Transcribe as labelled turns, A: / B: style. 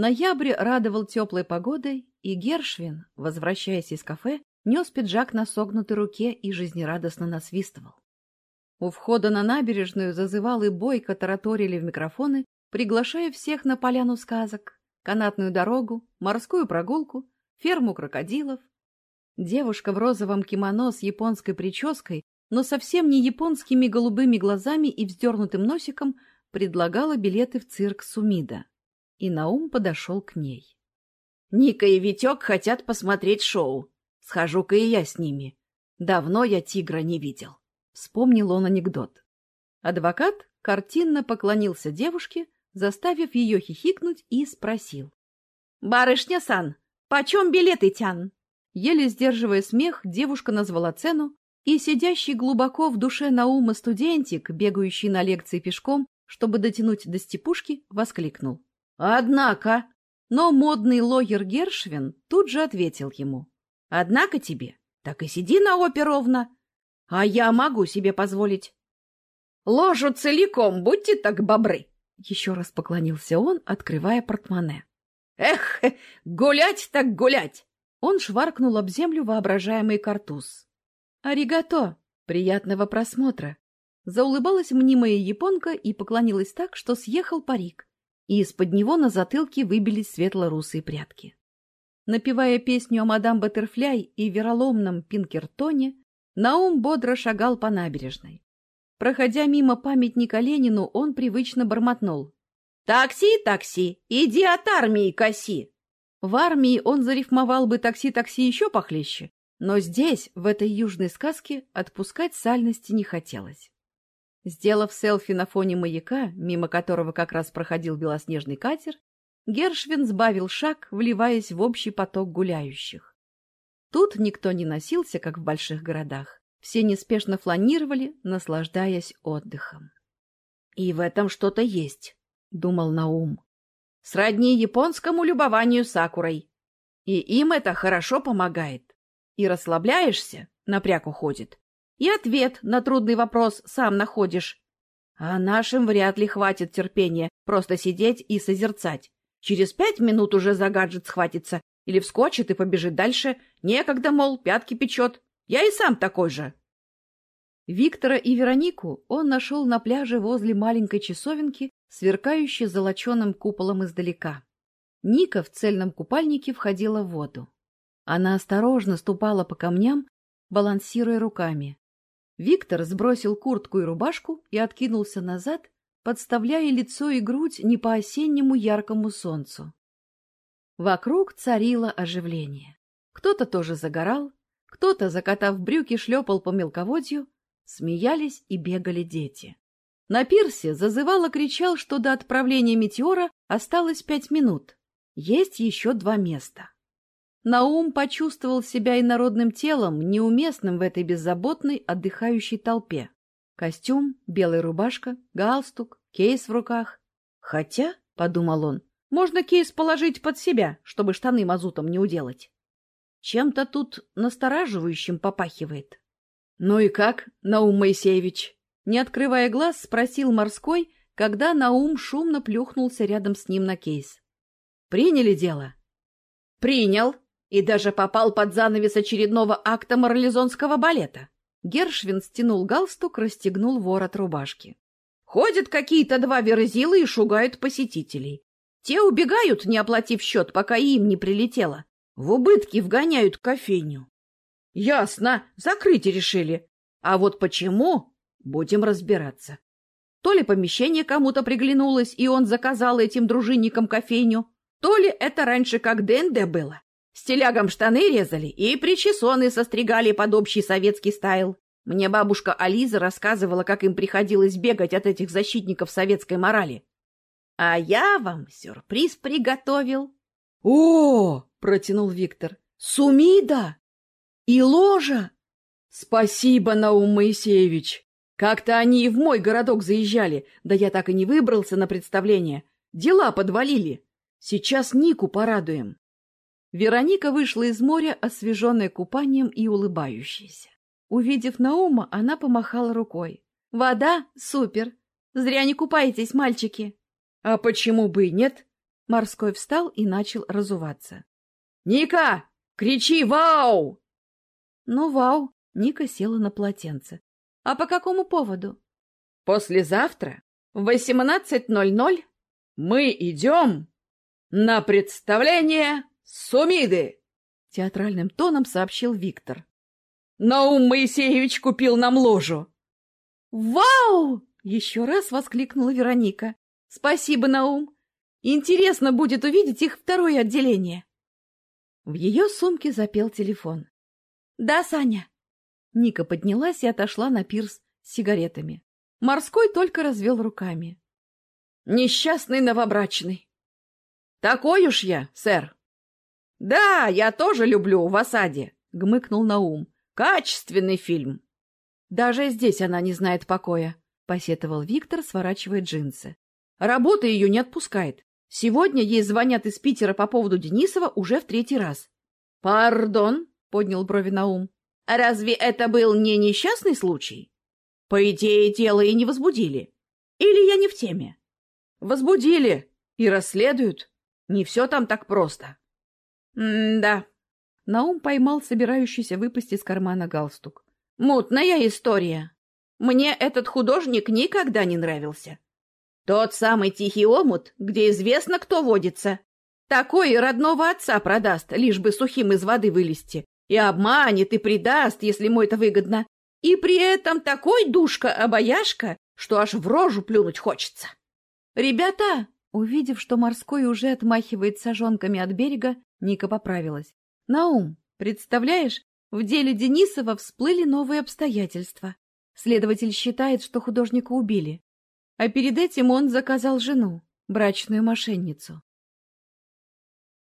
A: Ноябрь радовал теплой погодой, и Гершвин, возвращаясь из кафе, нес пиджак на согнутой руке и жизнерадостно насвистывал. У входа на набережную зазывал и бойко тараторили в микрофоны, приглашая всех на поляну сказок, канатную дорогу, морскую прогулку, ферму крокодилов. Девушка в розовом кимоно с японской прической, но совсем не японскими голубыми глазами и вздернутым носиком, предлагала билеты в цирк Сумида. И Наум подошел к ней. «Ника и Витек хотят посмотреть шоу. Схожу-ка и я с ними. Давно я тигра не видел». Вспомнил он анекдот. Адвокат картинно поклонился девушке, заставив ее хихикнуть, и спросил. — Барышня Сан, почем билеты тян? Еле сдерживая смех, девушка назвала цену, и сидящий глубоко в душе Наума студентик, бегающий на лекции пешком, чтобы дотянуть до степушки, воскликнул. — Однако! Но модный лоер Гершвин тут же ответил ему. — Однако тебе, так и сиди на опе ровно. А я могу себе позволить. Ложу целиком, будьте так бобры. Еще раз поклонился он, открывая портмоне. Эх, гулять так гулять! Он шваркнул об землю воображаемый картуз. «Аригато! Приятного просмотра!» Заулыбалась мнимая японка и поклонилась так, что съехал парик, и из-под него на затылке выбились светло-русые прятки. Напевая песню о мадам Баттерфляй и вероломном Пинкертоне, Наум бодро шагал по набережной. Проходя мимо памятника Ленину, он привычно бормотнул. «Такси, такси, иди от армии коси!» В армии он зарифмовал бы такси-такси еще похлеще, но здесь, в этой южной сказке, отпускать сальности не хотелось. Сделав селфи на фоне маяка, мимо которого как раз проходил белоснежный катер, Гершвин сбавил шаг, вливаясь в общий поток гуляющих. Тут никто не носился, как в больших городах. Все неспешно фланировали, наслаждаясь отдыхом. «И в этом что-то есть», — думал Наум. «Сродни японскому любованию сакурой. И им это хорошо помогает. И расслабляешься, напряг уходит. И ответ на трудный вопрос сам находишь. А нашим вряд ли хватит терпения просто сидеть и созерцать. Через пять минут уже за гаджет схватится или вскочит и побежит дальше. Некогда, мол, пятки печет. Я и сам такой же. Виктора и Веронику он нашел на пляже возле маленькой часовенки, сверкающей золоченым куполом издалека. Ника в цельном купальнике входила в воду. Она осторожно ступала по камням, балансируя руками. Виктор сбросил куртку и рубашку и откинулся назад, подставляя лицо и грудь не по-осеннему яркому солнцу. Вокруг царило оживление. Кто-то тоже загорал, кто-то, закатав брюки, шлепал по мелководью, смеялись и бегали дети. На пирсе зазывало кричал, что до отправления метеора осталось пять минут. Есть еще два места. Наум почувствовал себя инородным телом, неуместным в этой беззаботной, отдыхающей толпе. Костюм, белая рубашка, галстук, кейс в руках. Хотя, — подумал он, можно кейс положить под себя, чтобы штаны мазутом не уделать. Чем-то тут настораживающим попахивает. — Ну и как, Наум Моисеевич? Не открывая глаз, спросил морской, когда Наум шумно плюхнулся рядом с ним на кейс. — Приняли дело? — Принял. И даже попал под занавес очередного акта марлезонского балета. Гершвин стянул галстук, расстегнул ворот рубашки. Ходят какие-то два верзила и шугают посетителей. Те убегают, не оплатив счет, пока им не прилетело. В убытки вгоняют кофейню. Ясно, закрыть решили. А вот почему, будем разбираться. То ли помещение кому-то приглянулось, и он заказал этим дружинникам кофейню, то ли это раньше как ДНД было. Стилягам штаны резали и причесоны состригали под общий советский стайл. Мне бабушка Ализа рассказывала, как им приходилось бегать от этих защитников советской морали. А я вам сюрприз приготовил. — О! — протянул Виктор. — Сумида! И ложа! — Спасибо, Наум Моисеевич! Как-то они и в мой городок заезжали, да я так и не выбрался на представление. Дела подвалили. Сейчас Нику порадуем. Вероника вышла из моря, освеженная купанием и улыбающаяся. Увидев Наума, она помахала рукой. — Вода? Супер! Зря не купаетесь, мальчики! — А почему бы и нет? Морской встал и начал разуваться.
B: «Ника, кричи «Вау!»»
A: Ну, вау, Ника села на полотенце. А по какому поводу?
B: Послезавтра в 18.00 мы идем на представление Сумиды,
A: театральным тоном сообщил Виктор.
B: Наум Моисеевич купил нам ложу.
A: Вау! Еще раз воскликнула Вероника. Спасибо, Наум. Интересно будет увидеть их второе отделение. В ее сумке запел телефон. Да, Саня. Ника поднялась и отошла на пирс с сигаретами. Морской только развел руками.
B: Несчастный новобрачный. Такой уж я, сэр. Да, я тоже люблю в осаде, гмыкнул Наум. Качественный фильм.
A: Даже здесь она не знает покоя, посетовал Виктор, сворачивая джинсы. Работа ее не отпускает. Сегодня ей звонят из Питера по поводу Денисова уже в третий раз.
B: Пардон, поднял брови Наум.
A: Разве это был не несчастный случай? По идее, дело и не возбудили. Или я не в теме?
B: Возбудили и расследуют. Не все там так просто.
A: М-да. Наум поймал собирающийся выпасть из кармана галстук. Мутная история. Мне этот художник никогда не нравился. Тот самый тихий омут, где известно, кто водится. Такой родного отца продаст, лишь бы сухим из воды вылезти. И обманет, и предаст, если ему это выгодно. И при этом такой душка-обаяшка, что аж в рожу плюнуть хочется. «Ребята!» Увидев, что морской уже отмахивает сажонками от берега, Ника поправилась. «Наум, представляешь, в деле Денисова всплыли новые обстоятельства. Следователь считает, что художника убили. А перед этим он заказал жену, брачную мошенницу.